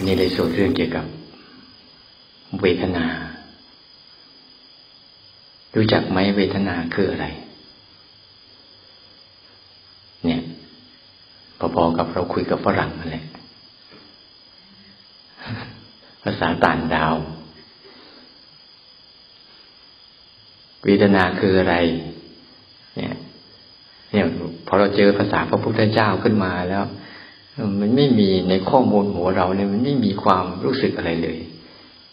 วันนี้เลยสวดเรื่องเกี่ยวกับเวทนา รู้จักไหมเวทนาคืออะไร เนี่ยพอๆกับเราคุยกับฝรั่งนั่นแหละภาษาต่างดาว เวทนาคืออะไร เนี่ย เนี่ย พอเราเจอภาษาพระพุทธเจ้าขึ้นมาแล้ว มันไม่มีในข้อมูลหัวเราเนี่ยมันไม่มีความรู้สึกอะไรเลย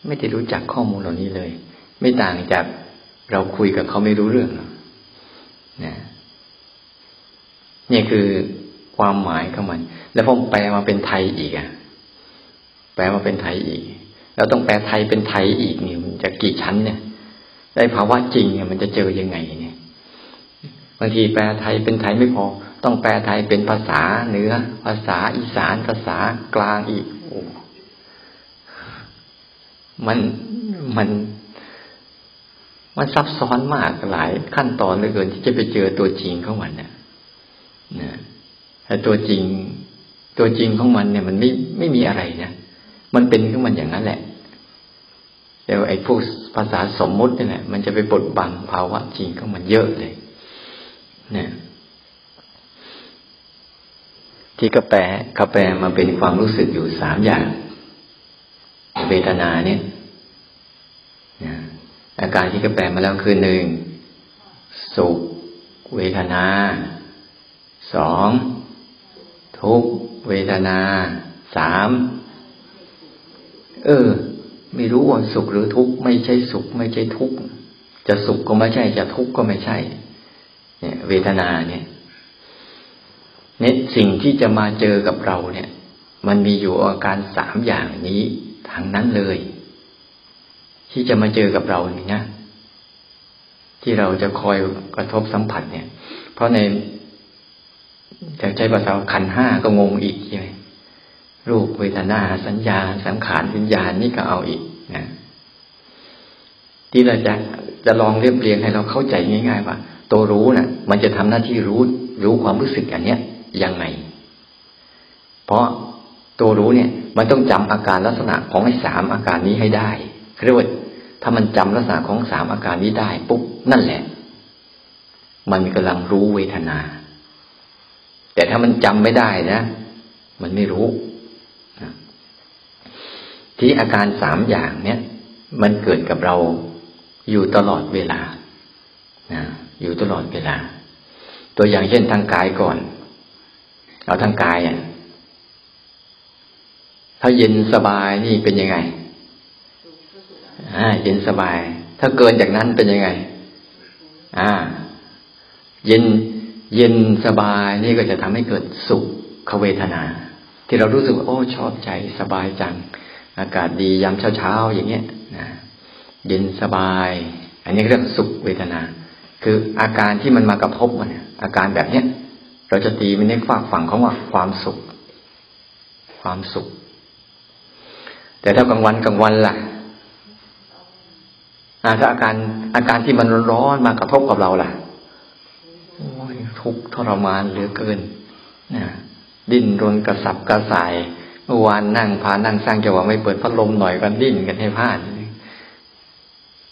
ไม่ได้รู้จักข้อมูลเหล่านี้เลย ไม่ต่างจากเราคุยกับเขาไม่รู้เรื่องนะนี่คือความหมายของมัน แล้วพอแปลมาเป็นไทยอีกอะ แปลมาเป็นไทยอีก แล้วต้องแปลไทยเป็นไทยอีกนี่มันจะกี่ชั้นเนี่ย ได้ภาวะจริงเนี่ยมันจะเจอยังไงเนี่ย บางทีแปลไทยเป็นไทยไม่พอ ต้องแปลไทยเป็นภาษาเหนือ ภาษาอีสานภาษากลางอีกโอ้มันมันมันซับซ้อนมากหลายขั้นตอนเหลือเกินที่จะไปเจอตัวจริงของมันเนี่ยนะแต่ตัวจริง ตัวจริงของมันเนี่ย มันไม่ไม่มีอะไรนะมันเป็นของมันอย่างนั้นแหละแต่ไอ้พวกภาษาสมมุตินี่แหละมันจะไปบดบังภาวะจริงของมันเยอะเลย เนี่ย ที่กาแฟกาแฟมาเป็นความรู้สึกอยู่สามอย่างเวทนาเนี่ยอาการที่กาแฟมาแล้วคือหนึ่งสุขเวทนาสองทุกเวทนาสามเออ ไม่รู้ว่าสุขหรือทุกข์ไม่ใช่สุข ไม่ใช่ทุกข์จะสุขก็ไม่ใช่จะทุกข์ก็ไม่ใช่ เนี่ย เวทนาเนี่ย เนี่ยสิ่งที่จะมาเจอกับเราเนี่ย มันมีอยู่อาการสามอย่างนี้ทั้งนั้นเลย ที่จะมาเจอกับเราเนี่ยนะที่เราจะคอยกระทบสัมผัสเนี่ย เพราะในจะใช้ภาษาขันห้าก็งงอีกใช่ไหมรูปเวทนาสัญญา สังขารวิญญาณนี่ก็เอาอีกนะที่เราจะจะลองเรียบเรียงให้เราเข้าใจง่าย ๆ ว่า ตัวรู้นะ่ะ มันจะทำหน้าที่รู้รู้ความรู้สึกอันเนี้ย ยังไง เพราะตัวรู้เนี่ย มันต้องจำอาการลักษณะของไอ้สามอาการนี้ให้ได้เรียกว่าถ้ามันจำลักษณะของสามอาการนี้ได้ปุ๊บนั่นแหละ มันกำลังรู้เวทนา แต่ถ้ามันจำไม่ได้นะ มันไม่รู้ที่อาการสามอย่างเนี้ยมันเกิดกับเราอยู่ตลอดเวลานะอยู่ตลอดเวลา ตัวอย่างเช่นทางกายก่อน เอาทางกายอะถ้าเย็นสบายนี่เป็นยังไงอ่าเย็นสบาย ถ้าเกินจากนั้นเป็นยังไง อ่า เย็นเย็นสบายนี่ก็จะทำให้เกิดสุขเวทนา ที่เรารู้สึกว่าโอ้ชอบใจสบายจัง อากาศดียามเช้าๆอย่างเงี้ยนะเย็นสบาย อันนี้เรียกสุขเวทนา คืออาการที่มันมากระทบมันอาการแบบเนี้ย เราจะตีมันในฝากฝั่งของว่าความสุข ความสุข แต่ถ้ากลางวันกลางวันล่ะถ้าอาการอาการที่มันร้อนมากระทบกับเราล่ะโอ้ยทุกทรมานเหลือเกินนะดิ้นรนกระสับกระส่ายเมื่อวานนั่งพานั่งสร้างจังหวะไม่เปิดพัดลมหน่อยกันดิ้นกันให้พลาด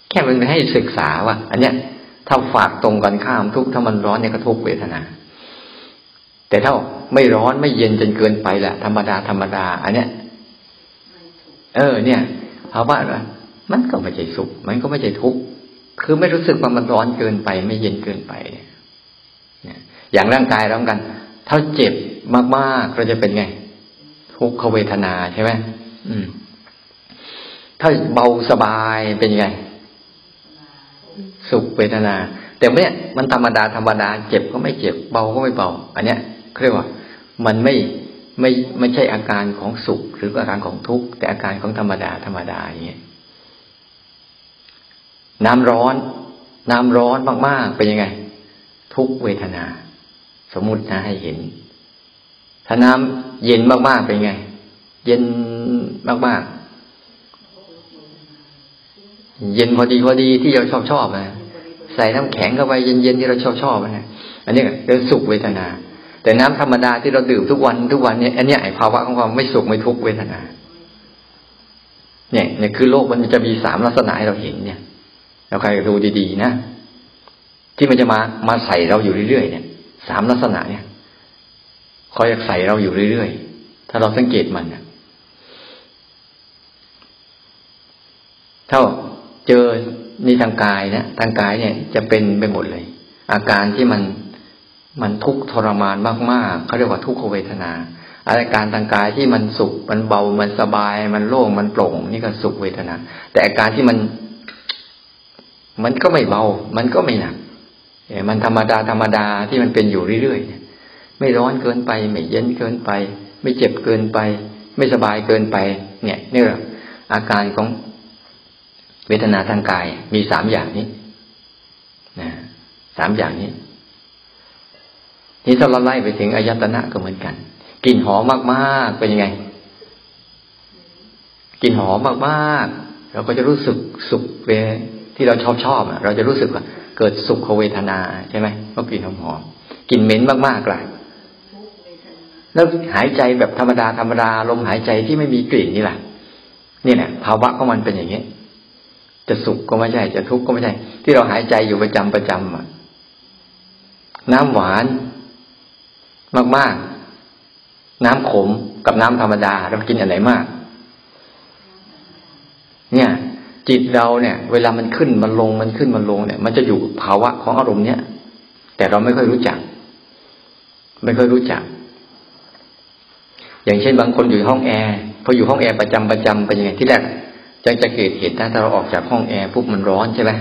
แค่มันให้ศึกษาว่า อันเนี้ยถ้าฝากตรงกันข้ามทุกถ้ามันร้อนเนี่ยกระทบเวทนา แต่ถ้าไม่ร้อนไม่เย็นจนเกินไปแหละธรรมดาธรรมดา อันเนี้ย เออ เนี่ยภาวะมันก็ไม่ใช่สุข มันก็ไม่ใช่ทุกข์คือไม่รู้สึกว่ามันร้อนเกินไป ไม่เย็นเกินไปเนี่ยอย่างร่างกายเรากัน ถ้าเจ็บมากๆเราจะเป็นไง ทุกขเวทนาใช่ไหมอืม ถ้าเบาสบายเป็นยังไง สุขเวทนา แต่เนี้ยมันธรรมดาธรรมดา เจ็บก็ไม่เจ็บ เบาก็ไม่เบา อันเนี้ย เรียกว่า มันไม่ไม่ไม่ใช่อาการของสุขหรืออาการของทุกข์แต่อาการของธรรมดาธรรมดาอย่างเงี้ยน้ำร้อน น้ำร้อนมากๆเป็นยังไง ทุกเวทนา สมมตินะให้เห็น ถ้าน้ำเย็นมากๆเป็นยังไง เย็นมากๆ เย็นพอดีพอดีที่เราชอบชอบนะใส่น้ำแข็งเข้าไปเย็นๆที่เราชอบชอบนะอันนี้เรื่องสุขเวทนา แต่น้ำธรรมดาที่เราดื่มทุกวันทุกวันเนี่ยอันนี้ไอภาวะของความไม่สุขไม่ทุกเวทนาเนี่ยเนี่ยคือโลกมันจะมีสามลักษณะให้เราเห็นเนี่ยเราใครดูดีๆนะที่มันจะมามาใส่เราอยู่เรื่อยๆเนี่ยสามลักษณะเนี่ยคอยใส่เราอยู่เรื่อยๆถ้าเราสังเกตมันเนี่ยถ้าเจอในทางกายนะทางกายเนี่ยจะเป็นไปหมดเลย อาการที่มัน มันทุกข์ทรมานมากๆเขาเรียกว่าทุกขเวทนาอาการทางกายที่มันสุขมันเบามันสบาย มันโล่งมันโปร่ง นี่ก็สุขเวทนา แต่อาการที่มัน มันก็ไม่เบา มันก็ไม่หนักมันธรรมดาธรรมดาที่มันเป็นอยู่เรื่อยๆไม่ร้อนเกินไป ไม่เย็นเกินไป ไม่เจ็บเกินไป ไม่สบายเกินไป เนี่ยนี่แหละอาการของเวทนาทางกายมีสามอย่างนี้นะสามอย่างนี้ นี่ถ้าเราไล่ไปถึงอายตนะก็เหมือนกันกลิ่นหอมมากๆเป็นยังไงกลิ่นหอมมากๆ เราก็จะรู้สึกสุขเวที่เราชอบชอบเราจะรู้สึกว่า เกิดสุขเวทนาใช่ไหมเพราะกลิ่นหอมหอมกลิ่นเหม็นมากๆล่ะแล้วหายใจแบบธรรมดาธรรมดาลมหายใจที่ไม่มีกลิ่นนี่แหละนี่แหละภาวะของมันเป็นอย่างนี้จะสุขก็ไม่ใช่ จะทุกข์ก็ไม่ใช่ ที่เราหายใจอยู่ประจำประจำอะน้ำหวาน มากๆ น้ำขมกับน้ำธรรมดาเรากินอันไหนมาก เนี่ย จิตเราเนี่ย เวลามันขึ้นมันลงมันขึ้นมันลงเนี่ย มันจะอยู่ภาวะของอารมณ์เนี้ยแต่เราไม่ค่อยรู้จัก ไม่ค่อยรู้จัก อย่างเช่นบางคนอยู่ห้องแอร์พออยู่ห้องแอร์ประจำประจำเป็นยังไงที่แรกยังจะเกิดเหตุถ้าเราออกจากห้องแอร์ปุ๊บมันร้อนใช่ไหม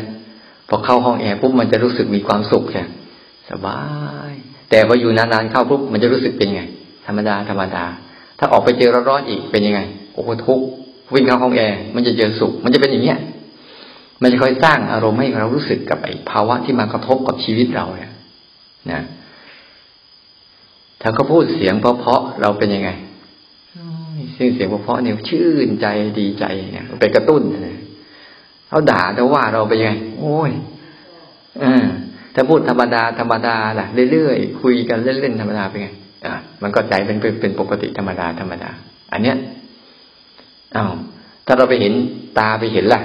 พอเข้าห้องแอร์ปุ๊บมันจะรู้สึกมีความสุขใช่สบาย แต่พออยู่นานๆเข้าปุ๊บมันจะรู้สึกเป็นไง ธรรมดาธรรมดา ถ้าออกไปเจอร้อนๆอีกเป็นยังไงโอ้โหทุกข์วิ่งเข้าห้องแอร์มันจะเจอสุข มันจะเป็นอย่างเงี้ยมันจะค่อยสร้างอารมณ์ให้เรารู้สึกกับไอ้ภาวะที่มากระทบกับชีวิตเราเนี่ยนะถ้าเขาพูดเสียงเพราะๆเราเป็นยังไงซึ่งเสียงเพราะเนี่ยชื่นใจดีใจเนี่ยไปกระตุ้นเขาด่าเขาว่าเราไปยังไง โอ้ยอ่า ถ้าพูดธรรมดาธรรมดาล่ะเรื่อยๆคุยกันเล่นๆธรรมดาไปไงอ่ามันก็ใจเป็นเป็นปกติธรรมดาธรรมดา อันเนี้ยอ้าวถ้าเราไปเห็นตาไปเห็นล่ะ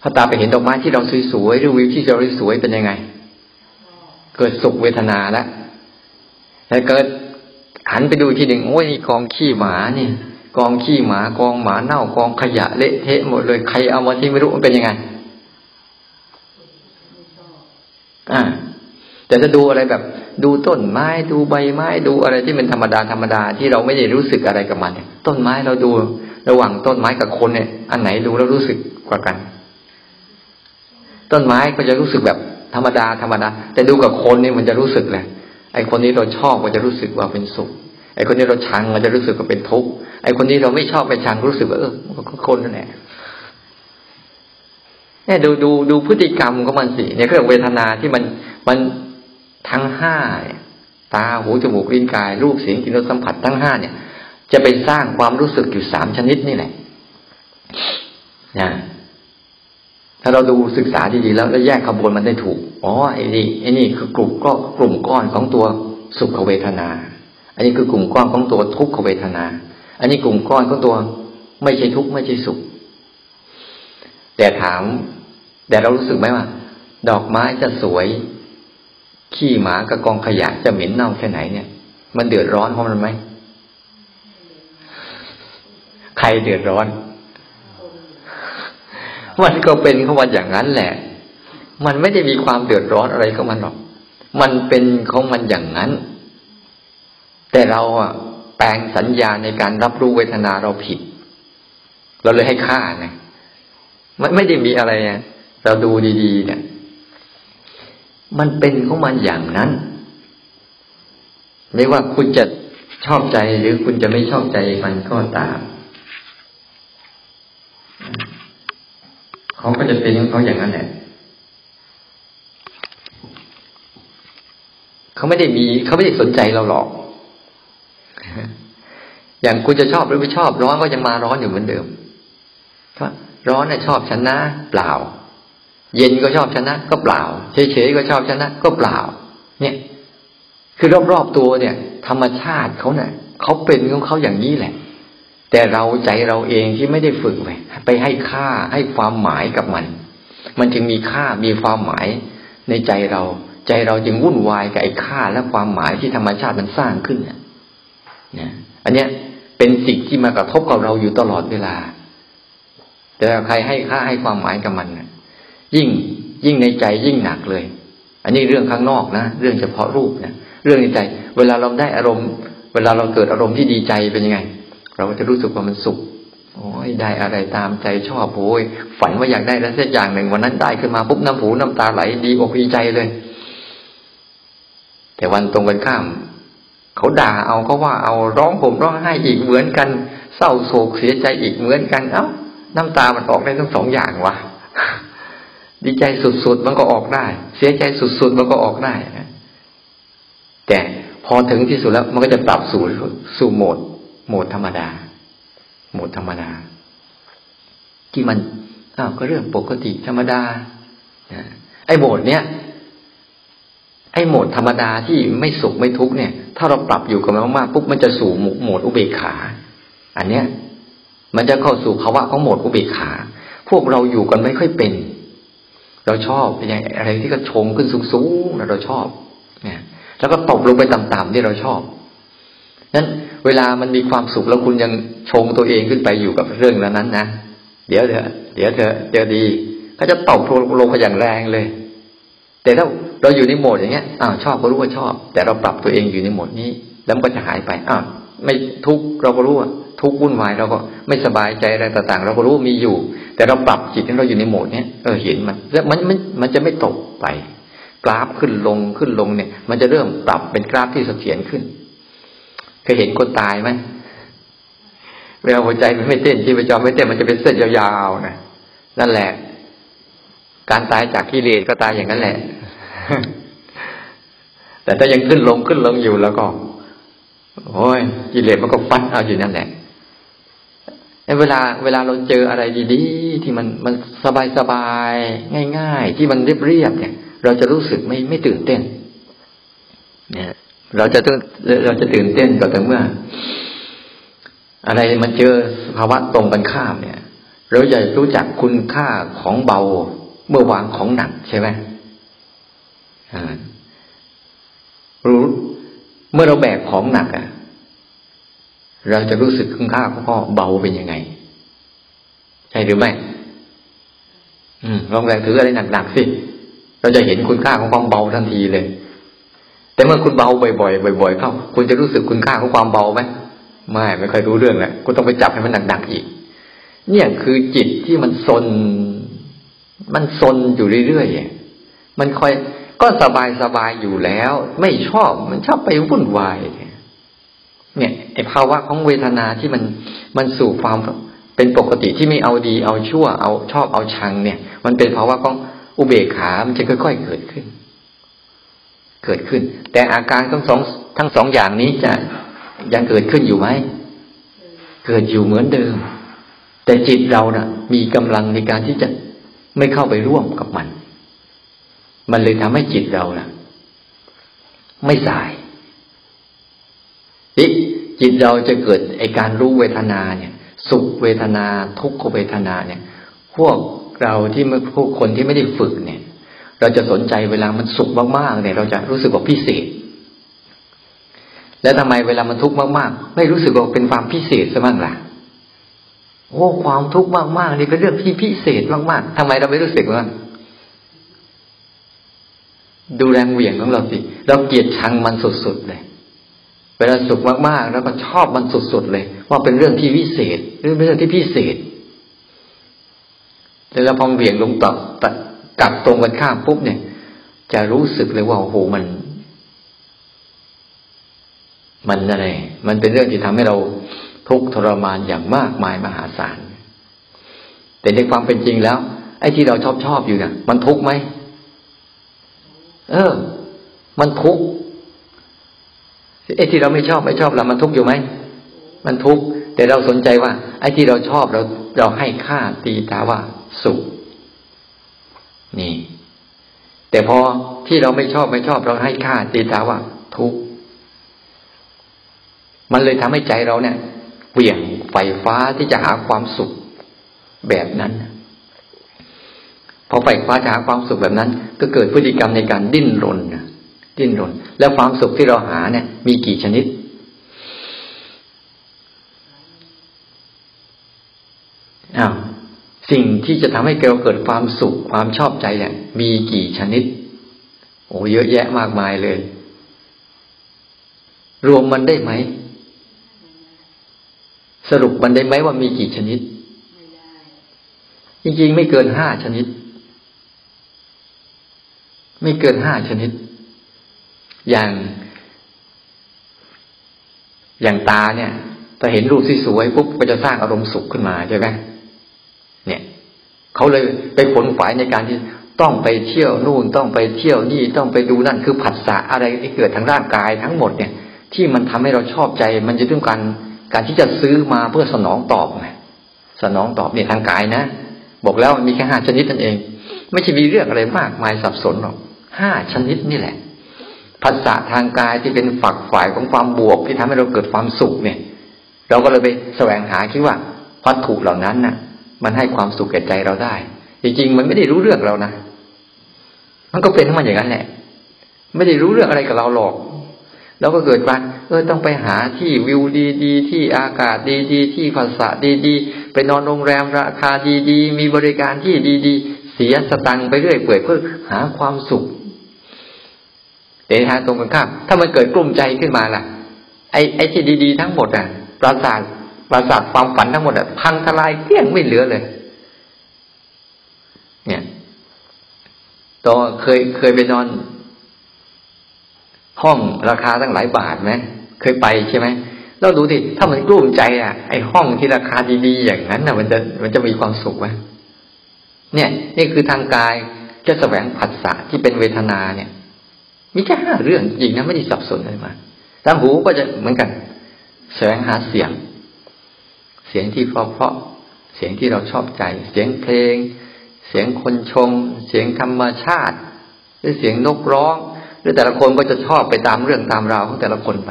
พอตาไปเห็นดอกไม้ที่เราสวยๆหรือวิวที่เราสวยเป็นยังไง เกิดสุขเวทนาแล้วแต่เกิดหันไปดูทีหนึ่งโอ้ยกองขี้หมานี่กองขี้หมากองหมาเน่ากองขยะเละเทะหมดเลยใครเอามาทิ้งไม่รู้มันเป็นยังไงอ่า แต่จะดูอะไรแบบดูต้นไม้ดูใบไม้ดูอะไรที่เป็นธรรมดาธรรมดาที่เราไม่ได้รู้สึกอะไรกับมันต้นไม้เราดูระหว่างต้นไม้กับคนเนี่ย อันไหนดูแล้วรู้สึกกว่ากัน ต้นไม้ก็จะรู้สึกแบบธรรมดาธรรมดาแต่ดูกับคนเนี่ยมันจะรู้สึกเลยไอ้คนนี้เราชอบก็จะรู้สึกว่าเป็นสุขไอ้คนนี้เราชังมันจะรู้สึกว่าเป็นทุกข์ไอ้คนนี้เราไม่ชอบไปชังรู้สึกว่าเออคนนั่นแหละเนี่ยดูดูดูพฤติกรรมของมันสิเนี่ยเครื่องเวทนาที่มันมัน ทั้งห้าตาหูจมูกลิ้นกาย รูปเสียงกลิ่นรสสัมผัสทั้งห้าเนี่ย จะไปสร้างความรู้สึกอยู่สามชนิดนี่แหละนะถ้าเราดูศึกษาดีๆแล้วแล้วแยกขบวนมันได้ถูก อ๋อไอ้นี่ไอ้นี่คือกลุ่มก็กลุ่มก้อนของตัวสุขเวทนา อันนี้คือกลุ่มก้อนของตัวทุกขเวทนา อันนี้กลุ่มก้อนของตัวไม่ใช่ทุกข์ไม่ใช่สุข แต่ถาม แต่เรารู้สึกไหมว่า ดอกไม้จะสวย ขี้หมากับกองขยะจะเหม็นเน่าแค่ไหนเนี่ย มันเดือดร้อนเพราะมันไหมใครเดือดร้อน มันก็เป็นของมันอย่างนั้นแหละ มันไม่ได้มีความเดือดร้อนอะไรของมันหรอก มันเป็นของมันอย่างนั้น แต่เราอะแปลงสัญญาในการรับรู้เวทนาเราผิด เราเลยให้ค่าไงมันไม่ได้มีอะไรอะเราดูดี ๆ เนี่ย มันเป็นของมันอย่างนั้น ไม่ว่าคุณจะชอบใจหรือคุณจะไม่ชอบใจมันก็ตาม เขาก็จะเป็นของเขาอย่างนั้นแหละเขาไม่ได้มีเขาไม่ได้สนใจเราหรอก อย่างคุณจะชอบหรือไม่ชอบร้อนก็ยังมาร้อนอยู่เหมือนเดิมร้อนน่ะชอบฉันนะเปล่า เย็นก็ชอบฉันะก็เปล่า เฉยๆก็ชอบฉันะก็เปล่า เนี่ย คือรอบๆตัวเนี่ย ธรรมชาติเขาเนี่ยเขาเป็นของเขาอย่างนี้แหละ แต่เราใจเราเองที่ไม่ได้ฝึกไปไปให้ค่าให้ความหมายกับมัน มันจึงมีค่ามีความหมายในใจเรา ใจเราจึงวุ่นวายกับไอ้ค่าและความหมายที่ธรรมชาติมันสร้างขึ้นเนี่ยอันเนี้ยเป็นสิ่งที่มากระทบกับเราอยู่ตลอดเวลา แต่ใครให้ค่าให้ความหมายกับมันยิ่ ยิ่งยิ่งในใจยิ่งหนักเลย อันนี้เรื่องข้างนอกนะ เรื่องเฉพาะรูปนะเรื่องในใจ เวลาเราได้อารมณ์ เวลาเราเกิดอารมณ์ที่ดีใจเป็นยังไง เราก็จะรู้สึกว่ามันสุขโอ้ยได้อะไรตามใจชอบโอ้ยฝันว่าอยากได้แล้วสักอย่างหนึ่งวันนั้นได้ขึ้นมาปุ๊บน้ำหูน้ำตาไหลดีอกดีใจเลย แต่วันตรงกันข้าม เขาด่าเอาเขาว่าเอาร้องผมร้องไห้อีกเหมือนกัน เศร้าโศกเสียใจอีกเหมือนกัน เอ้า น้ำตามันออกได้ทั้งสองอย่างวะ ดีใจสุดๆมันก็ออกได้ เสียใจสุดๆมันก็ออกได้แต่พอถึงที่สุดแล้วมันก็จะปรับสู่สู่โหมด โหมดธรรมดา โหมดธรรมดา ที่มันอ้าวก็เรื่องปกติธรรมดาไอ้โหมดเนี้ยไอ้โหมดธรรมดาที่ไม่สุขไม่ทุกเนี่ย ถ้าเราปรับอยู่กับมันมากๆปุ๊บมันจะสู่โหมดอุเบกขา อันเนี้ย มันจะเข้าสู่ภาวะของโหมดอุเบกขา พวกเราอยู่กันไม่ค่อยเป็น เราชอบอย่างอะไรที่ก็ชงขึ้นสูงๆเราชอบเนี่ยแล้วก็ตบลงไปต่ำๆที่เราชอบนั้นเวลามันมีความสุขแล้วคุณยังชงตัวเองขึ้นไปอยู่กับเรื่องนั้นนะเดี๋ยวเถอะเดี๋ยวเถอะเจอดีก็จะตบลงไปอย่างแรงเลย แต่ถ้าเราอยู่ในโหมดอย่างเงี้ยอ้าวชอบก็รู้ว่าชอบ แต่เราปรับตัวเองอยู่ในโหมดนี้ แล้วมันก็จะหายไปอ้าว ไม่ทุกเราก็รู้ว่าทุกวุ่นวายเราก็ไม่สบายใจอะไรต่างๆ เราก็รู้มีอยู่ แต่เราปรับจิตให้เราอยู่ในโหมดเนี้ยเออเห็นมัน แล้วมันมันมันจะไม่ตกไป กราฟขึ้นลงขึ้นลงเนี่ย มันจะเริ่มปรับเป็นกราฟที่เสถียรขึ้นเคยเห็นคนตายไหมเวลาหัวใจมันไม่เต้นที่ประจอมไม่เต้นมันจะเป็นเส้นยาวๆนะนั่นแหละ การตายจากกิเลสก็ตายอย่างนั้นแหละ แต่ถ้ายังขึ้นลงขึ้นลงอยู่แล้วก็ โอ้ยกิเลสมันก็ฟัดเอาอยู่นั่นแหละเวลาเวลาเราเจออะไรดีๆ ที่มันมันสบายสบายง่าย ๆ ที่มันเรียบเรียบเนี่ย เราจะรู้สึกไม่ไม่ตื่นเต้น เนี่ย เราจะต้องเราจะตื่นเต้นก็แต่เมื่อ อะไรมันเจอภาวะตรงกันข้ามเนี่ย เราอยากรู้จักคุณค่าของเบาเมื่อวางของหนักใช่ไหมอ่ารู้เมื่อเราแบกของหนักอะ เราจะรู้สึกคุณค่าของพ่อเบาเป็นยังไง ใช่หรือไม่ อืมลองแรงถืออะไรหนักๆสิเราจะเห็นคุณค่าของความเบาทันทีเลย แต่เมื่อคุณเบาบ่อยๆบ่อยๆเข้าคุณจะรู้สึกคุณค่าของความเบาไหมไม่ไม่ค่อยรู้เรื่องแหละคุณต้องไปจับให้มันหนักๆอีก เนี่ยคือจิตที่มันซน มันซนอยู่เรื่อยๆมันคอยก็สบายสบายอยู่แล้ว ไม่ชอบมันชอบไปวุ่นวายเนี่ย ไอภาวะของเวทนาที่มันมันสู่ความเป็นปกติที่ไม่เอาดีเอาชั่วเอาชอบเอาชังเนี่ย มันเป็นภาวะของอุเบกขา มันจะค่อยๆเกิดขึ้น เกิดขึ้น แต่อาการทั้งสองทั้งสองอย่างนี้จะยังเกิดขึ้นอยู่ไหมเกิดอยู่เหมือนเดิม แต่จิตเรานะ่ะ มีกำลังในการที่จะไม่เข้าไปร่วมกับมัน มันเลยทำให้จิตเรานะ่ะ ไม่สาย จิตเราจะเกิดไอการรู้เวทนาเนี่ย สุขเวทนาทุกขเวทนาเนี่ย พวกเราที่เมื่อพวกคนที่ไม่ได้ฝึกเนี่ย เราจะสนใจเวลามันสุขมากๆเนี่ย เราจะรู้สึกว่าพิเศษ แล้วทำไมเวลามันทุกข์มากๆ ไม่รู้สึกว่าเป็นความพิเศษซะบ้างล่ะโอ้ความทุกข์มากๆนี่เป็นเรื่องที่พิเศษมากๆทำไมเราไม่รู้สึกว่าดูแรงเหวี่ยงของเราสิ เราเกลียดชังมันสุดๆเลย เวลาสุขมากๆ แล้วก็ชอบมันสุดๆเลย ว่าเป็นเรื่องที่วิเศษหรือเป็นเรื่องที่พิเศษแต่เราพองเหวี่ยงลงตับกลับตรงกันข้ามปุ๊บเนี่ย จะรู้สึกเลยว่าโอ้โหมัน มันอะไร มันเป็นเรื่องที่ทำให้เราทุกข์ทรมานอย่างมากมายมหาศาลแต่ในความเป็นจริงแล้ว ไอ้ที่เราชอบชอบอยู่เนี่ยมันทุกข์ไหมเออ มันทุกข์ ไอ้ที่เราไม่ชอบไม่ชอบเรามันทุกข์อยู่ไหมมันทุกข์แต่เราสนใจว่า ไอ้ที่เราชอบเราเราให้ค่าตีตาว่าสุขนี่ แต่พอที่เราไม่ชอบไม่ชอบเราให้ค่าตีตาว่า ทุกข์มันเลยทำให้ใจเราเนี่ยเปลี่ยนไฟฟ้าที่จะหาความสุขแบบนั้นพอไฟฟ้าจะหาความสุขแบบนั้น ก็เกิดพฤติกรรมในการดิ้นรน ดิ้นรน แล้วความสุขที่เราหาเนี่ย มีกี่ชนิด อ้าวสิ่งที่จะทำให้เราเกิดความสุขความชอบใจเนี่ยมีกี่ชนิด โอ้เยอะแยะมากมายเลย รวมมันได้ไหม สรุปมันได้ไหมว่ามีกี่ชนิด จริงๆ ไม่เกินห้าชนิด ไม่เกินห้าชนิด อย่างอย่างตาเนี่ยพอเห็นรูปที่สวยปุ๊บก็จะสร้างอารมณ์สุขขึ้นมาใช่ไหมเนี่ยเขาเลยไปขนฝายในการที่ต้องไปเที่ยวนู่นต้องไปเที่ยวนี่ต้องไปดูนั่นคือผัสสะอะไรที่เกิดทางร่างกายทั้งหมดเนี่ย ที่มันทำให้เราชอบใจ มันจะต้องการการที่จะซื้อมาเพื่อสนองตอบไงสนองตอบเนี่ยทางกายนะบอกแล้วมีแค่ห้าชนิดนั่นเอง ไม่ใช่มีเรื่องอะไรมากมายสับสนหรอกห้าชนิดนี่แหละ ภาษาทางกายที่เป็นฝักฝ่ายของความบวกที่ทำให้เราเกิดความสุขเนี่ย เราก็เลยไปแสวงหาคิดว่าวัตถุเหล่านั้นน่ะ มันให้ความสุขแก่ใจเราได้ จริงๆ มันไม่ได้รู้เรื่องเรานะมันก็เป็นทั้งมันอย่างนั้นแหละ ไม่ได้รู้เรื่องอะไรกับเราหรอกเราก็เกิดการเออต้องไปหาที่วิวดีๆ ที่อากาศดีๆ ที่ภาษาดีๆ ไปนอนโรงแรมราคาดีๆ มีบริการที่ดีๆ เสียสตังค์ไปเรื่อยเปื่อยเพื่อหาความสุข แต่ทางตรงกันข้ามถ้ามันเกิดกลุ้มใจขึ้นมาล่ะ ไอ้ไอ้ที่ดีๆทั้งหมดอะปราสาทปราสาทความฝันทั้งหมดอะพังทลายเกลี้ยงไม่เหลือเลย เนี่ยตอนเคยเคยไปนอน ห้องราคาตั้งหลายบาทไหมเคยไปใช่ไหมเราดูดิถ้ามันกลุ้มใจอะไอห้องที่ราคาดีๆอย่างนั้นน่ะ มันจะมันจะมีความสุขไหมเนี่ย นี่คือทางกายจะแสวงผัสสะที่เป็นเวทนาเนี่ย มีแค่ห้าเรื่องจริงนะไม่ได้สับสนอะไรมาทางหูก็จะเหมือนกันแสวงหาเสียง เสียงที่เพราะเพราะเสียงที่เราชอบใจ เสียงเพลง เสียงคนชม เสียงธรรมชาติ หรือเสียงนกร้องหรือแต่ละคนก็จะชอบไปตามเรื่องตามราวของแต่ละคนไป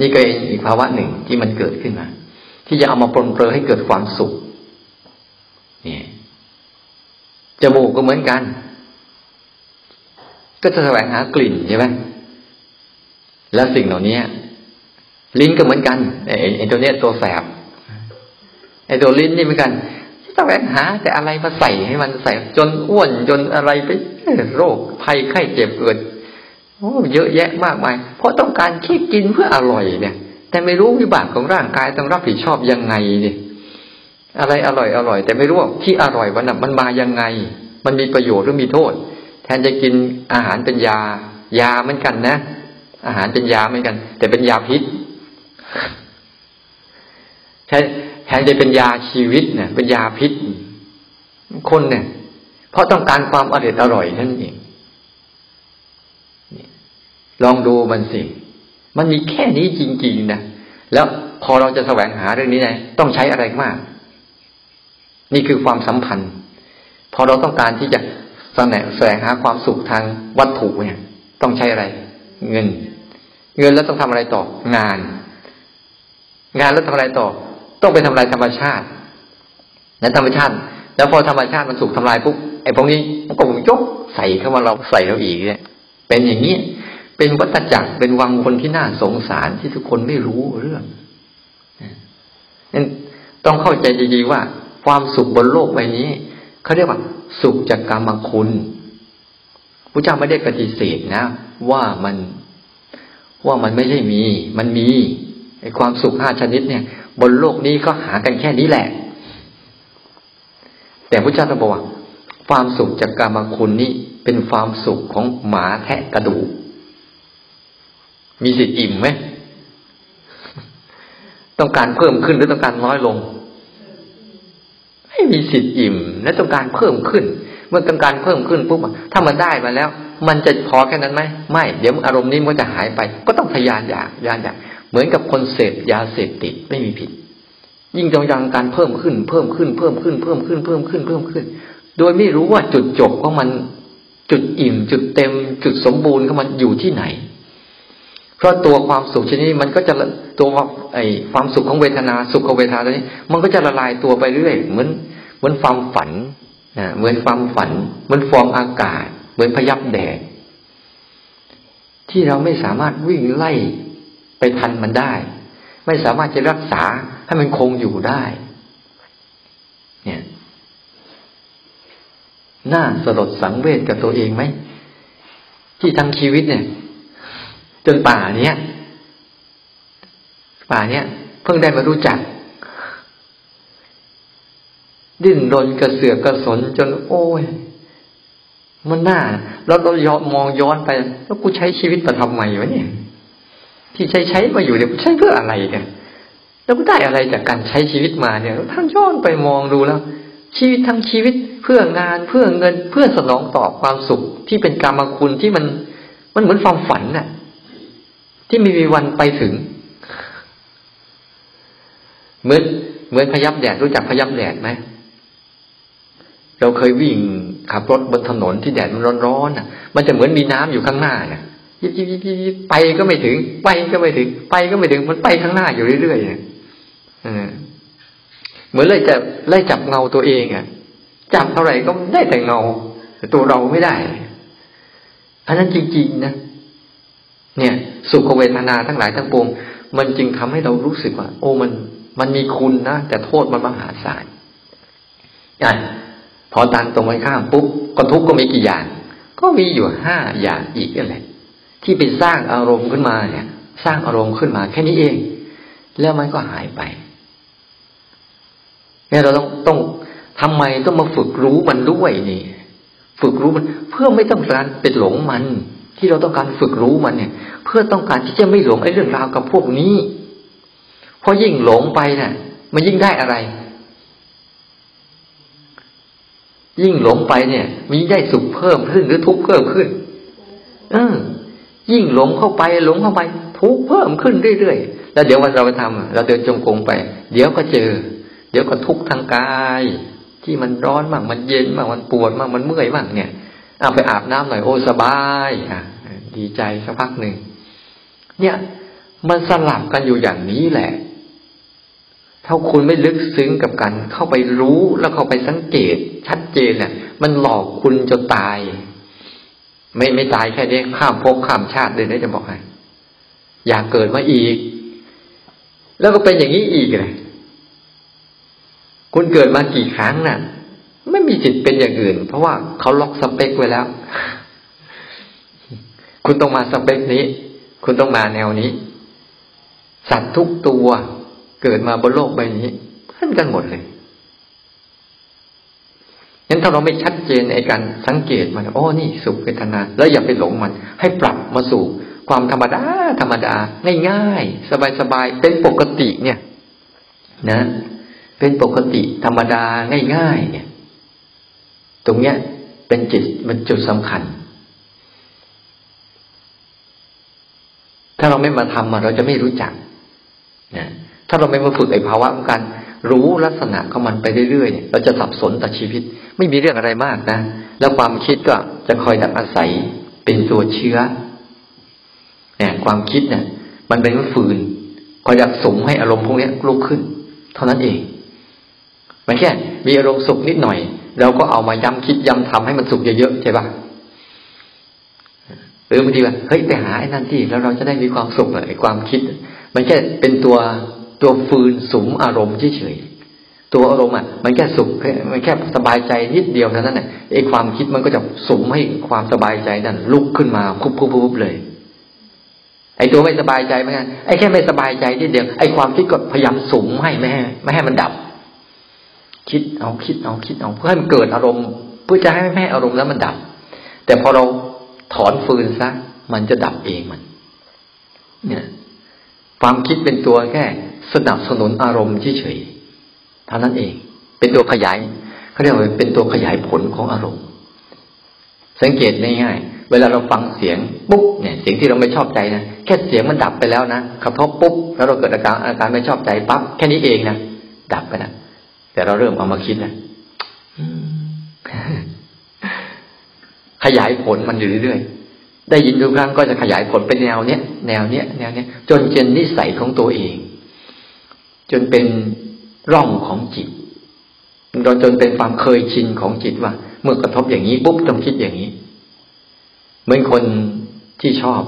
นี่ก็อีกภาวะหนึ่งที่มันเกิดขึ้นมาที่จะเอามาปนเปื้อให้เกิดความสุขนี่จมูกก็เหมือนกัน ก็จะแสวงหากลิ่นใช่ไหมแล้วสิ่งเหล่านี้ลิ้นก็เหมือนกันไอ้ตัวเนี้ยตัวแสบไอ้ตัวลิ้นนี่เหมือนกันแสวงหา แต่อะไรมาใส่ให้มันใส่จนอ้วนจนอะไรไปโรคภัยไข้เจ็บเกิดโอ้เยอะแยะมากมาย เพราะต้องการแค่กินเพื่ออร่อยเนี่ย แต่ไม่รู้วิบากของร่างกายต้องรับผิดชอบยังไงเนี่ยอะไรอร่อยอร่อย แต่ไม่รู้ว่าที่อร่อยวันนั้นมันมายังไง มันมีประโยชน์หรือมีโทษ แทนจะกินอาหารเป็นยา ยาเหมือนกันนะ อาหารเป็นยาเหมือนกัน แต่เป็นยาพิษแทนจะเป็นยาชีวิตเนี่ยเป็นยาพิษ คนเนี่ย เพราะต้องการความอร่อยอร่อยนั่นเองลองดูมันสิ มันมีแค่นี้จริง ๆนะแล้วพอเราจะแสวงหาเรื่องนี้ไงต้องใช้อะไรมาก นี่คือความสัมพันธ์ พอเราต้องการที่จะ แสวงแสวงหาความสุขทางวัตถุเนี่ย ต้องใช้อะไร เงิน เงินแล้วต้องทำอะไรต่องาน งานแล้วทำอะไรต่อ ต้องไปทำลายธรรมชาตินั้นธรรมชาติ แล้วพอธรรมชาติมันถูกทำลายปุ๊บไอ้พวกนี้มันก็ยกใส่เข้ามาเราใส่เราอีกเนี่ย เป็นอย่างนี้เป็นวัฏจักรเป็นวังคนที่น่าสงสารที่ทุกคนไม่รู้เรื่องนั้นต้องเข้าใจดีๆว่าความสุขบนโลกใบนี้ เขาเรียกว่า สุขจากกรรมคุณพระเจ้าไม่ได้ปฏิเสธนะ ว่ามันว่ามันไม่ใช่มี มันมีไอความสุขห้าชนิดเนี่ย บนโลกนี้ก็หากันแค่นี้แหละ แต่พระเจ้าตรัสบอกว่าความสุขจากกรรมคุณนี้เป็นความสุขของหมาแทะกระดูก มีสิทธิ์อิ่มไหม ต้องการเพิ่มขึ้นหรือต้องการน้อยลง ไม่มีสิทธิ์อิ่ม และต้องการเพิ่มขึ้น เมื่อต้องการเพิ่มขึ้นปุ๊บถ้ามันได้มาแล้ว มันจะพอแค่นั้นไหมไม่ เดี๋ยวอารมณ์นี้มันจะหายไป ก็ต้องพยายามอยากยานอยากเหมือนกับคนเสพยาเสพติดไม่มีผิด ยิ่งจงยังการเพิ่มขึ้น เพิ่มขึ้นเพิ่มขึ้น เพิ่มขึ้นเพิ่มขึ้นเพิ่มขึ้น โดยไม่รู้ว่าจุดจบของมันจุดอิ่ม จุดเต็ม จุดสมบูรณ์ของมันอยู่ที่ไหน เพราะตัวความสุขชนิดนี้มันก็จะตัวไอความสุขของเวทนาสุขของเวทนาตัวนี้ มันก็จะละลายตัวไปเรื่อยเหมือนเหมือนความฝันนะเหมือนความฝัน เหมือนฟองอากาศ เหมือนพยับแดดที่เราไม่สามารถวิ่งไล่ไปทันมันได้ ไม่สามารถจะรักษาให้มันคงอยู่ได้ เนี่ยน่าสลดสังเวชกับตัวเองไหมที่ทั้งชีวิตเนี่ย จนป่าเนี้ยป่าเนี้ยเพิ่งได้มารู้จัก ดิ้นรนกระเสือกกระสนจนโอ้ย มันน่าแล้วเราย้อนมองย้อนไป แล้วกูใช้ชีวิตมาทำไมวะเนี่ยที่ใช้ใช้มาอยู่เนี่ยกูใช้เพื่ออะไรเนี่ยแล้วกูได้อะไรจากการใช้ชีวิตมาเนี่ยท่านย้อนไปมองดูแล้ว ชีวิตทั้งชีวิตเพื่องานเพื่อเงินเพื่อสนองตอบความสุขที่เป็นกรรมคุณที่มันมันเหมือนความฝันน่ะ ที่ไม่มีวันไปถึง เหมือนเหมือนพยับแดดรู้จักพยับแดดไหมเราเคยวิ่งขับรถบนถนนที่แดดมันร้อนๆอะ มันจะเหมือนมีน้ำอยู่ข้างหน้าเนี่ยยิบยิบยิบยิบไปก็ไม่ถึง ไปก็ไม่ถึง ไปก็ไม่ถึง มันไปข้างหน้าอยู่เรื่อยๆเนี่ยเหมือนเลยจะไล่จับเงาตัวเองอะ จับเท่าไหร่ก็ได้แต่เงาแต่ตัวเราไม่ได้อันนั้นจริงๆนะ เนี่ย สุขเวทนาทั้งหลายทั้งปวง มันจึงทำให้เรารู้สึกว่า โอ้มัน มันมีคุณนะแต่โทษมันมหาศาลอะพอตันตรงไปข้ามปุ๊บก็ทุกข์ก็มีกี่อย่าง ก็มีอยู่ห้าอย่างอีกนั่นแหละ ที่เป็นสร้างอารมณ์ขึ้นมาเนี่ย สร้างอารมณ์ขึ้นมาแค่นี้เอง แล้วมันก็หายไปเนี่ยเราต้องต้องทำไมต้องมาฝึกรู้มันด้วยนี่ ฝึกรู้มัน เพื่อไม่ต้องการเป็นหลงมัน ที่เราต้องการฝึกรู้มันเนี่ย เพื่อต้องการที่จะไม่หลงไอ้เรื่องราวกับพวกนี้ เพราะยิ่งหลงไปเนะ่ะ มันยิ่งได้อะไร ยิ่งหลงไปเนี่ยมันยิ่งได้สุขเพิ่มขึ้นหรือทุกข์เพิ่มขึ้น เออ ยิ่งหลงเข้าไป หลงเข้าไป ทุกข์เพิ่มขึ้นเรื่อยๆแล้วเดี๋ยววันเราไปทำเราเดินจงกรมไป เดี๋ยวก็เจอ เดี๋ยวก็ทุกข์ทางกาย ที่มันร้อนมากมันเย็นมากมันปวดมากมันเมื่อยมากเนี่ย เอาไปอาบน้ำหน่อยโอ้สบายอะดีใจสักพักหนึ่งเนี่ยมันสลับกันอยู่อย่างนี้แหละ ถ้าคุณไม่ลึกซึ้งกับกัน เข้าไปรู้แล้วเข้าไปสังเกต ชัดเจนเนี่ย มันหลอกคุณจนตาย ไม่ไม่ตายแค่นี้ข้ามภพข้ามชาติเลยนะจะบอกให้อยากเกิดมาอีก แล้วก็เป็นอย่างนี้อีกเลยคุณเกิดมากี่ครั้งนะ่ะ ไม่มีสิทธิ์เป็นอย่างอื่น เพราะว่าเขาล็อกสเปคไว้แล้ว คุณต้องมาสเปคนี้ คุณต้องมาแนวนี้ สัตว์ทุกตัวเกิดมาบนโลกใบนี้เพื่อนกันหมดเลยงั้นถ้าเราไม่ชัดเจนในการสังเกตมันโอ้นี่สุขเวทนา แล้วอย่าไปหลงมัน ให้ปรับมาสู่ความธรรมดา ธรรมดา ง่ายๆ สบายๆ เป็นปกติเนี่ย นะ เป็นปกติธรรมดาง่ายๆเนี่ย ตรงเนี้ย เป็นจิตมันจุดสำคัญ ถ้าเราไม่มาทำเราจะไม่รู้จักนะถ้าเราไม่มาฝึกไอ้ภาวะของการรู้ลักษณะของมันไปเรื่อยๆเนี่ยเราจะสับสนต่อชีวิต ไม่มีเรื่องอะไรมากนะ แล้วความคิดก็จะคอยดักอาศัยเป็นตัวเชื้อเนี่ยความคิดเนี่ย มันเป็นฟืนคอยดักสมให้อารมณ์พวกนี้ลุกขึ้น เท่านั้นเอง มันแค่มีอารมณ์สุขนิดหน่อย เราก็เอามาย้ำคิดย้ำทำให้มันสุขเยอะๆใช่ปะหรือบางทีว่าเฮ้ยไปหาไอ้นั่นที่แล้วเราจะได้มีความสุขเลยความคิด มันแค่เป็นตัวตัวฟืนสุมอารมณ์เฉยๆตัวอารมณ์อะมันแค่สุขมันแค่สบายใจนิดเดียวเท่านั้นแหละไอ้ความคิดมันก็จะสุมให้ความสบายใจนั่นลุกขึ้นมาคุบคุบคุบเลยไอ้ตัวไม่สบายใจเหมือนกันไอ้แค่ไม่สบายใจนิดเดียวไอ้ความคิดก็พยายามสุมให้ไม่ให้ไม่ให้มันดับ คิดเอาคิดเอาคิดเอาเพื่อให้มันเกิดอารมณ์ เพื่อจะให้แม่อารมณ์แล้วมันดับ แต่พอเราถอนฟืนซะมันจะดับเองมัน เนี่ยความคิดเป็นตัวแค่สนับสนุนอารมณ์เฉยๆเท่านั้นเอง เป็นตัวขยายเขาเรียกว่าเป็นตัวขยายผลของอารมณ์ สังเกตง่ายๆเวลาเราฟังเสียงปุ๊บเนี่ย เสียงที่เราไม่ชอบใจนะแค่เสียงมันดับไปแล้วนะกระทบปุ๊บแล้วเราเกิดอาการอาการไม่ชอบใจปั๊บแค่นี้เองนะดับไปนะ แต่เราเริ่มเอามาคิดนะขยายผลมันอยู่เรื่อยๆ ได้ยินทุกครั้งก็จะขยายผลเป็นแนวเนี้ยแนวเนี้ยแนวเนี้ยจนเป็นนิสัยของตัวเอง จนเป็นร่องของจิต เราจนเป็นความเคยชินของจิตว่า เมื่อกระทบอย่างนี้ปุ๊บต้องคิดอย่างนี้ เหมือนคนที่ชอบ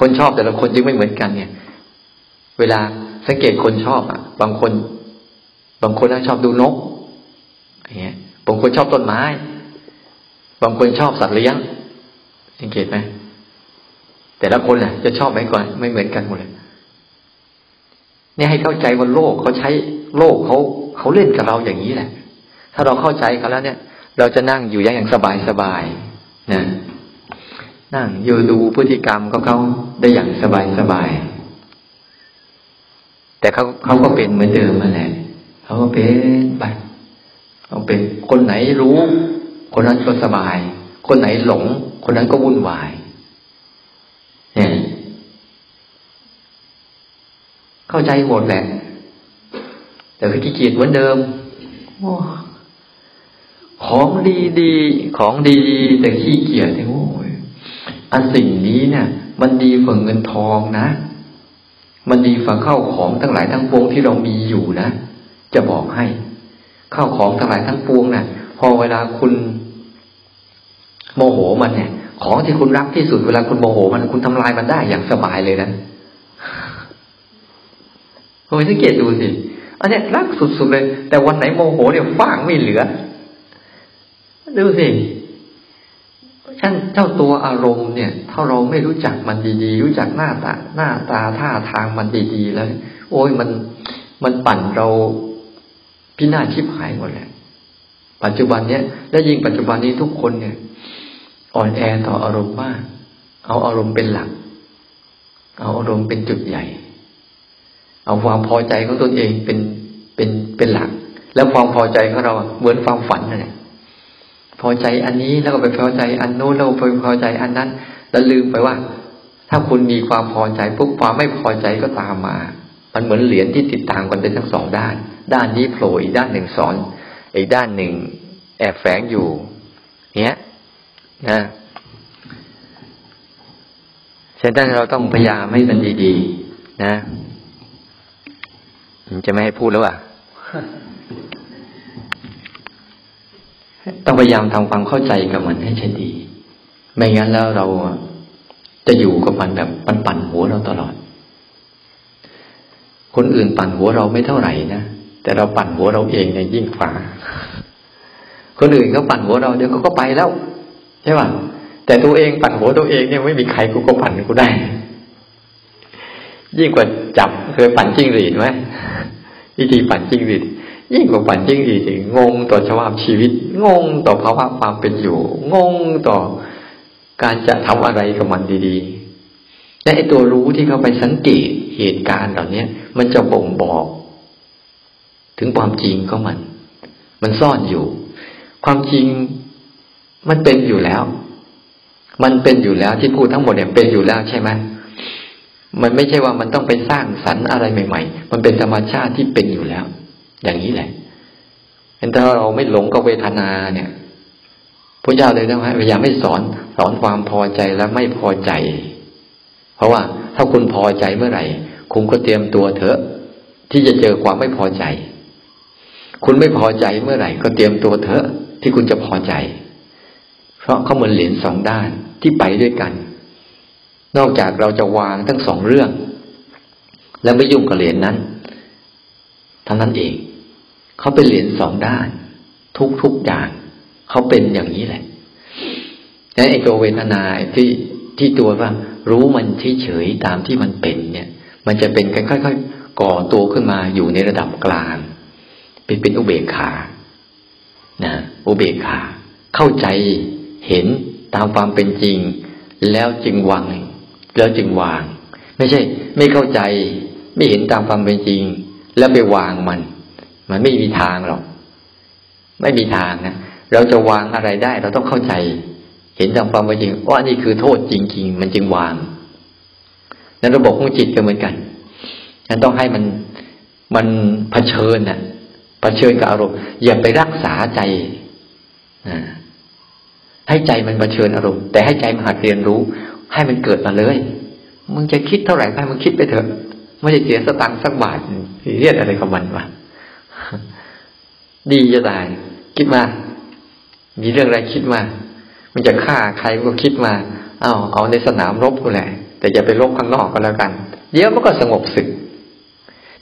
คนชอบแต่ละคนจึงไม่เหมือนกัน เนี่ย เวลาสังเกตคนชอบอะ บางคน บางคนชอบดูนกอย่างเงี้ยบางคนชอบต้นไม้ บางคนชอบสัตว์เลี้ยงสังเกตไหมแต่ละคนน่ะ จะชอบไหมก่อนไม่เหมือนกันหมดเลยเนี่ยให้เข้าใจว่าโลกเขาใช้โลกเขาเขาเล่นกับเราอย่างนี้แหละ ถ้าเราเข้าใจเขาแล้วเนี่ย เราจะนั่งอยู่อย่างสบายสบายนะนั่งอยู่ดูพฤติกรรมของเขาได้อย่างสบายสบาย แต่เขาเขาก็เป็นเหมือนเดิมมาแหละ เขาก็เป็นไปเขาเป็นคนไหนรู้ คนนั้นก็สบาย คนไหนหลง คนนั้นก็วุ่นวาย เนี่ย เข้าใจหมดแหละ แต่ก็ขี้เกียจเหมือนเดิมของดีดีของดีแต่ขี้เกียจโอ้ยอันสิ่งนี้เนี่ย มันดีฝ่าเงินทองนะ มันดีฝ่าข้าวของทั้งหลายทั้งปวงที่เรามีอยู่นะ จะบอกให้ ข้าวของทั้งหลายทั้งปวงนะ่ะ พอเวลาคุณโมโหมันเนี่ย ของที่คุณรักที่สุดเวลาคุณโมโห มันคุณทำลายมันได้อย่างสบายเลยนะคุณสังเกตดูสิอันนี้รักสุดๆเลย แต่วันไหนโมโหเนี่ยฟางไม่เหลือ ดูสิฉันเจ้าตัวอารมณ์เนี่ย ถ้าเราไม่รู้จักมันดีๆ รู้จักหน้าตาหน้าตาท่าทางมันดีๆแล้ว โอ้ยมันมันปั่นเรา พินาศชิบหายหมดแหละ ปัจจุบันเนี้ยและยิ่งปัจจุบันนี้ทุกคนเนี่ย อ่อนแอต่ออารมณ์มาก เอาอารมณ์เป็นหลัก เอาอารมณ์เป็นจุดใหญ่ เอาความพอใจของตนเองเป็นเป็นเป็นหลัก แล้วความพอใจของเราเหมือนความฝันนั่นแหละพอใจอันนี้แล้วก็ไปพอใจอันโน้นแล้วไปพอใจอันนั้น แล้วลืมไปว่า ถ้าคุณมีความพอใจปุ๊บความไม่พอใจก็ตามมา มันเหมือนเหรียญที่ติดตามกันเป็นทั้งสองด้าน ด้านนี้โผล่อีกด้านหนึ่งสอน อีกด้านหนึ่ง แอบแฝงอยู่ เนี้ยนะฉะนั้นเราต้องพยายามให้มันดีๆ นะจะไม่ให้พูดแล้วอะ ต้องพยายามทำความเข้าใจกับมันให้ชดี ไม่งั้นแล้วเราจะอยู่กับมันแบบปันปั่นหัวเราตลอด คนอื่นปั่นหัวเราไม่เท่าไหร่นะ แต่เราปั่นหัวเราเองเนี่ยยิ่งฝาคนอื่นเขาปั่นหัวเราเดี๋ยวเขาก็ไปแล้ว ใช่ป่ะแต่ตัวเองปั่นหัวตัวเองเนี่ยไม่มีใครกูก็ปั่นกูได้ ยิ่งกว่าจับเคยปั่นจิ้งหรีดไหมวิธีปั่นจิ้งหรีดยิ่งกว่าปั่นจิ้งหรีดงงต่อสภาพชีวิต งงต่อภาวะความเป็นอยู่ งงต่อการจะทำอะไรกับมันดีๆและไอ้ตัวรู้ที่เขาไปสังเกตเหตุการณ์เหล่านี้มันจะบ่งบอก ถึงความจริงของมัน มันซ่อนอยู่ ความจริงมันเป็นอยู่แล้ว มันเป็นอยู่แล้วที่พูดทั้งหมดเนี่ยเป็นอยู่แล้วใช่ไหมมันไม่ใช่ว่ามันต้องไปสร้างสรรค์อะไรใหม่ ๆ มันเป็นธรรมชาติที่เป็นอยู่แล้ว อย่างนี้แหละเห็นถ้าเราไม่หลงกับเวทนาเนี่ยพระเจ้าเลยนะพยายามไม่สอนสอนความพอใจและไม่พอใจ เพราะว่าถ้าคุณพอใจเมื่อไหร่ คุณก็เตรียมตัวเถอะ ที่จะเจอความไม่พอใจ คุณไม่พอใจเมื่อไหร่ ก็เตรียมตัวเถอะที่คุณจะพอใจ เพราะเขาเหมือนเหรียญสองด้านที่ไปด้วยกัน นอกจากเราจะวางทั้งสองเรื่อง แล้วไม่ยุ่งกับเหรียญนนั้นทั้งนั้นเองเขาเป็นเหรียญสองด้าน ทุกทุกอย่างเขาเป็นอย่างนี้แหละนั้นไอ้ตัวเวทนาที่ที่ตัวว่า รู้มันเฉยๆตามที่มันเป็นเนี่ย มันจะเป็นค่อยๆก่อตัวขึ้นมาอยู่ในระดับกลาง เป็นเป็นอุเบกขานะอุเบกขา เข้าใจเห็นตามความเป็นจริง แล้วจึงวางแล้วจึงวาง ไม่ใช่ ไม่เข้าใจ ไม่เห็นตามความเป็นจริง แล้วไปวางมัน มันไม่มีทางหรอก ไม่มีทางนะเราจะวางอะไรได้ เราต้องเข้าใจ เห็นตามความเป็นจริงว่านี่คือโทษจริง ๆ มันจึงวางนั้นระบบของจิตก็เหมือนกันนั้นต้องให้มันมันเผชิญนะ่ะ เผชิญกับอารมณ์ อย่าไปรักษาใจให้ใจมันเผชิญอารมณ์ แต่ให้ใจมันหัดเรียนรู้ ให้มันเกิดมาเลย มึงจะคิดเท่าไหร่ให้มึงคิดไปเถอะ ไม่ได้เสียสตังค์สักบาทเรียกอะไรกับมันวะดีจะตาย คิดมา มีเรื่องอะไรคิดมา มันจะฆ่าใครก็คิดมา เอาเอาในสนามรบกูแหละ แต่อย่าไปรบข้างนอกก็แล้วกัน เดี๋ยวมันก็สงบสึก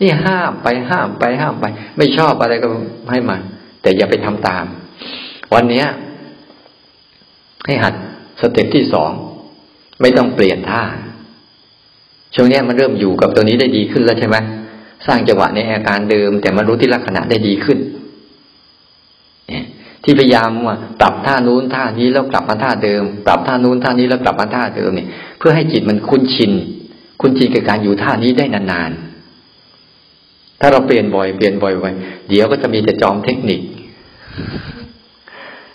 นี่ห้ามไปห้ามไปห้ามไป ไม่ชอบอะไรก็ให้มัน แต่อย่าไปทำตาม วันเนี้ย ให้หัดสเต็ปที่สองไม่ต้องเปลี่ยนท่าช่วงนี้มันเริ่มอยู่กับตัวนี้ได้ดีขึ้นแล้วใช่ไหมสร้างจังหวะในอาการเดิม แต่มันรู้ที่ลักษณะได้ดีขึ้นที่พยายามว่าปรับท่านู้นท่านี้แล้วกลับมาท่าเดิม ปรับท่านู้นท่านี้แล้วกลับมาท่าเดิมเนี่ยเพื่อให้จิตมันคุ้นชิน คุ้นชินกับการอยู่ท่านี้ได้นานๆ ถ้าเราเปลี่ยนบ่อยเปลี่ยนบ่อยไว้เดี๋ยวก็จะมีแต่จอมเทคนิค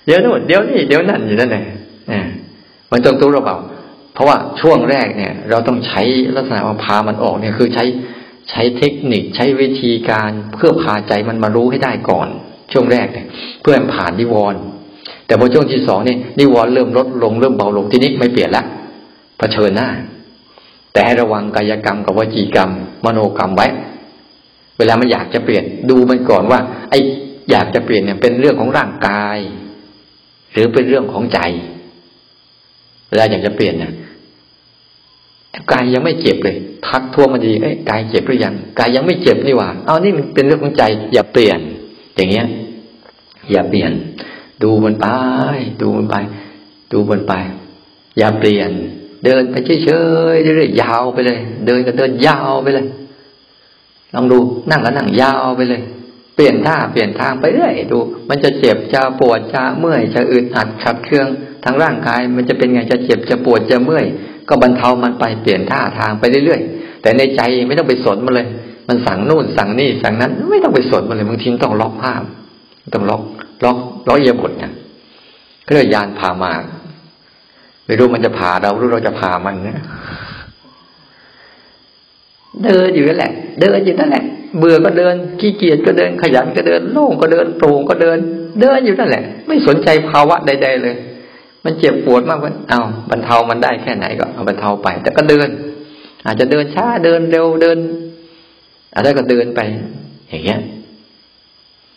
เดี๋ยวนู่นเดี๋ยวนี่เดี๋ยวนั่นอยู่นั่นแหละมันต้องตู้เราเปล่าเพราะว่าช่วงแรกเนี่ย เราต้องใช้ลักษณะว่าพามันออกเนี่ย คือใช้ใช้เทคนิคใช้วิธีการเพื่อพาใจมันมารู้ให้ได้ก่อน ช่วงแรกเนี่ยเพื่อผ่านนิวรณ์แต่พอช่วงที่สองนี่นิวรณ์เริ่มลดลงเริ่มเบาลงทีนี้ไม่เปลี่ยนละเผชิญหน้า แต่ให้ระวังกายกรรมกับวจีกรรม มโนกรรมไว้ เวลามันอยากจะเปลี่ยน ดูมันก่อนว่า ไอ้อยากจะเปลี่ยนเนี่ย เป็นเรื่องของร่างกาย หรือเป็นเรื่องของใจ เวลาอยากจะเปลี่ยนเนี่ยกายยังไม่เจ็บเลย ทักทั่วมาดีเอ้ยกายเจ็บหรือยังกายยังไม่เจ็บนี่หว่า เอานี่มันเป็นเรื่องของใจ อย่าเปลี่ยน อย่างเงี้ย อย่าเปลี่ยน ดูมันไป ดูมันไป ดูมันไป อย่าเปลี่ยน เดินไปเฉยๆเรื่อยๆยาวไปเลย เดินก็เดินยาวไปเลย ลองดูนั่งก็นั่งยาวไปเลย เปลี่ยนท่าเปลี่ยนทางไปเรื่อยดู มันจะเจ็บจะปวดจะเมื่อยจะอึดอัดขัดเคืองทางร่างกาย มันจะเป็นไงจะเจ็บจะปวดจะเมื่อย ก็บรรเทามันไปเปลี่ยนท่าทางไปเรื่อยๆแต่ในใจไม่ต้องไปสนมันเลย มันสั่งนู่นสั่งนี่สั่งนั้น ไม่ต้องไปสนมันเลยบางทีต้องล็อกภาพต้องล็อกล็อกล็อกเยียบทเนี่ยก็เลยยานพามาไม่รู้มันจะพาเราหรือเราจะพามันเนี่ย เดินอยู่นั่นแหละ เดินอยู่นั่นแหละ เบื่อก็เดินขี้เกียจก็เดินขยันก็เดินโล่งก็เดินโปร่งก็เดิน เดินอยู่นั่นแหละ ไม่สนใจภาวะใด ๆ เลย มันเจ็บปวดมากเลยเอาบรรเทามันได้แค่ไหนก็เอาบรรเทาไป แต่ก็เดิน อาจจะเดินช้าเดินเร็วเดินอะไรก็เดินไป อย่างเงี้ย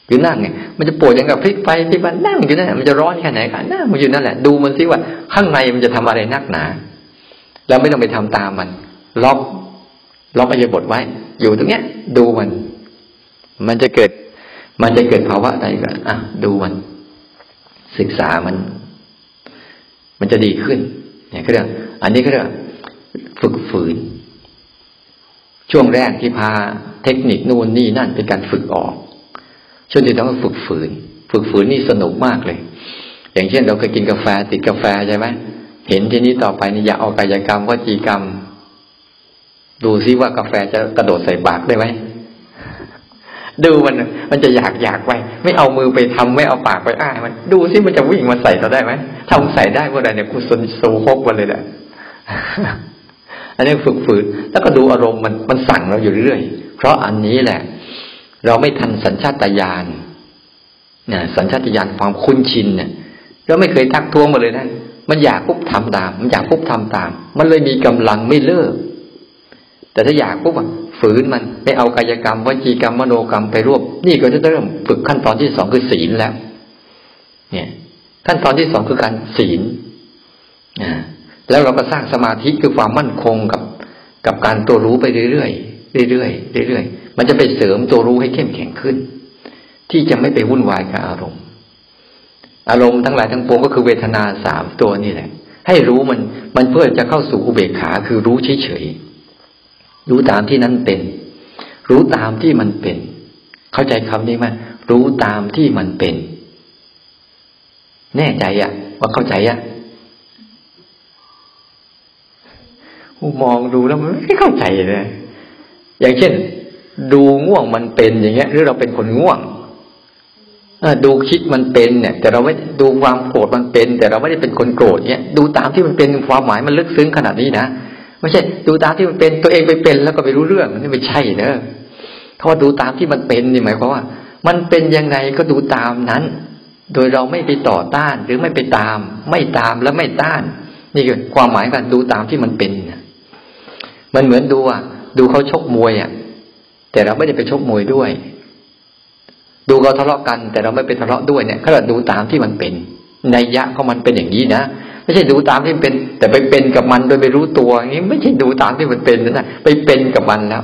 อยู่นั่งไงมันจะปวดอย่างกับพลิกไปที่มันนั่งอยู่นั่นแหละมันจะร้อนแค่ไหนกันนั่งมันอยู่นั่นแหละดูมันสิว่า ข้างในมันจะทำอะไรนักหนา แล้วไม่ต้องไปทำตามมันล็อก ล็อกอายบทไว้ อยู่ตรงเนี้ย ดูมัน มันจะเกิด มันจะเกิดภาวะใดก็อะดูมัน ศึกษามัน มันจะดีขึ้น เนี่ยก็เรื่องอันนี้ก็เรื่องฝึกฝืน ช่วงแรกที่พาเทคนิคนู่นนี่นั่นเป็นการฝึกออก ช่วงที่ต้องฝึกฝืน ฝึกฝืนนี่สนุกมากเลย อย่างเช่นเราเคยกินกาแฟติดกาแฟใช่ไหมเห็นทีนี้ต่อไปนี่อย่าเอากายกรรมวจีกรรม ดูซิว่ากาแฟจะกระโดดใส่ปากได้ไหมดูมันมันจะอยากอยากไป ไม่เอามือไปทำไม่เอาปากไปอ้ามันดูซิมันจะวิ่งมาใส่เราได้ไหมทำใส่ได้เมื่อไรเนี่ยกูสนโซฮกมาเลยแหละอันนี้ฝึกฝืนแล้วก็ดูอารมณ์มันมันสั่งเราอยู่เรื่อยเพราะอันนี้แหละ เราไม่ทันสัญชาตญาณเนี่ยสัญชาตญาณความคุ้นชินเนี่ยเราไม่เคยทักท้วงมาเลยนะมันอยากปุ๊บทำตาม มันอยากปุ๊บทำตาม มันเลยมีกำลังไม่เลิก แต่ถ้าอยากปุ๊บฝืนมันไม่เอากายกรรมวจีกรรมมโนกรรมไปรวบ นี่ก็จะเริ่มฝึกขั้นตอนที่สองคือศีลแล้ว เนี่ย ขั้นตอนที่สองคือการศีลอ่าแล้วเราก็สร้างสมาธิคือความมั่นคงกับ กับการตัวรู้ไปเรื่อยๆเรื่อยๆเรื่อยๆมันจะไปเสริมตัวรู้ให้เข้มแข็งขึ้น ที่จะไม่ไปวุ่นวายกับอารมณ์ อารมณ์ทั้งหลายทั้งปวงก็คือเวทนาสามตัวนี่แหละ ให้รู้มันมันเพื่อจะเข้าสู่อุเบกขาคือรู้เฉยๆ รู้ตามที่นั้นเป็น รู้ตามที่มันเป็น เข้าใจคำนี้ไหมรู้ตามที่มันเป็น แน่ใจอะว่าเข้าใจอะมองดูแล้วมันไม่เข้าใจเลยอย่างเช่น ดูง่วงมันเป็นอย่างเงี้ย หรือเราเป็นคนง่วงดูคิดมันเป็นเนี่ย แต่เราไม่ดูความโกรธมันเป็น แต่เราไม่ได้เป็นคนโกรธเนี่ยดูตามที่มันเป็นความหมายมันลึกซึ้งขนาดนี้นะ ไม่ใช่ดูตามที่มันเป็นตัวเองไปเป็นแล้วก็ไปรู้เรื่องนี่ไม่ใช่เนอะเขาว่าดูตามที่มันเป็นนี่หมายความว่า มันเป็นยังไงก็ดูตามนั้น โดยเราไม่ไปต่อต้านหรือไม่ไปตาม ไม่ตามและไม่ต้าน นี่คือความหมายการดูตามที่มันเป็นมันเหมือนดูอะ ดูเขาชกมวยอะ แต่เราไม่ได้ไปชกมวยด้วย ดูเขาทะเลาะกัน แต่เราไม่ไปทะเลาะด้วยเนี่ยเขาดูตามที่มันเป็นในยะของมันเป็นอย่างนี้นะ ไม่ใช่ดูตามที่เป็น แต่ไปเป็นกับมันโดยไม่รู้ตัวอย่างนี้ไม่ใช่ดูตามที่มันเป็นนะไปเป็นกับมันแล้ว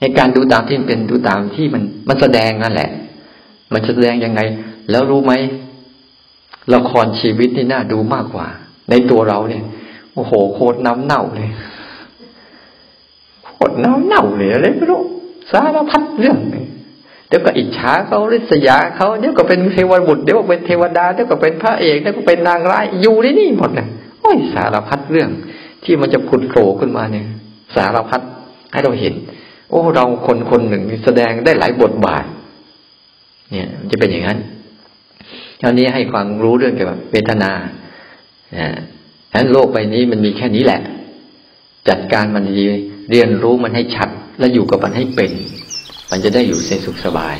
ในการดูตามที่มันเป็นดูตามที่มันมันแสดงนั่นแหละ มันแสดงยังไง แล้วรู้ไหมละครชีวิตนี่น่าดูมากกว่า ในตัวเราเนี่ย โอ้โหโคตรน้ำเน่าเลยโคตรน้ำเน่าเลยอะไรไม่รู้สารพัดเรื่องเลย เดี๋ยวก็อิจฉาเขาริษยาเขาเดี๋ยวก็เป็นเทวบุตรเดี๋ยวก็เป็นเทวดาเดี๋ยวก็เป็นพระเอกเดี๋ยวก็เป็นนางร้ายอยู่ในนี่หมดเลยโอ้ยสารพัดเรื่อง ที่มันจะผุดโผล่ขึ้นมาเนี่ย สารพัดให้เราเห็น โอ้เราคนคนหนึ่งแสดงได้หลายบทบาท เนี่ยมันจะเป็นอย่างนั้นเท่านี้ให้ความรู้เรื่องเกี่ยวกับเวทนาอ่าฉะนั้นโลกใบนี้มันมีแค่นี้แหละ จัดการมันดีเรียนรู้มันให้ชัดและอยู่กับมันให้เป็น มันจะได้อยู่ในสุขสบาย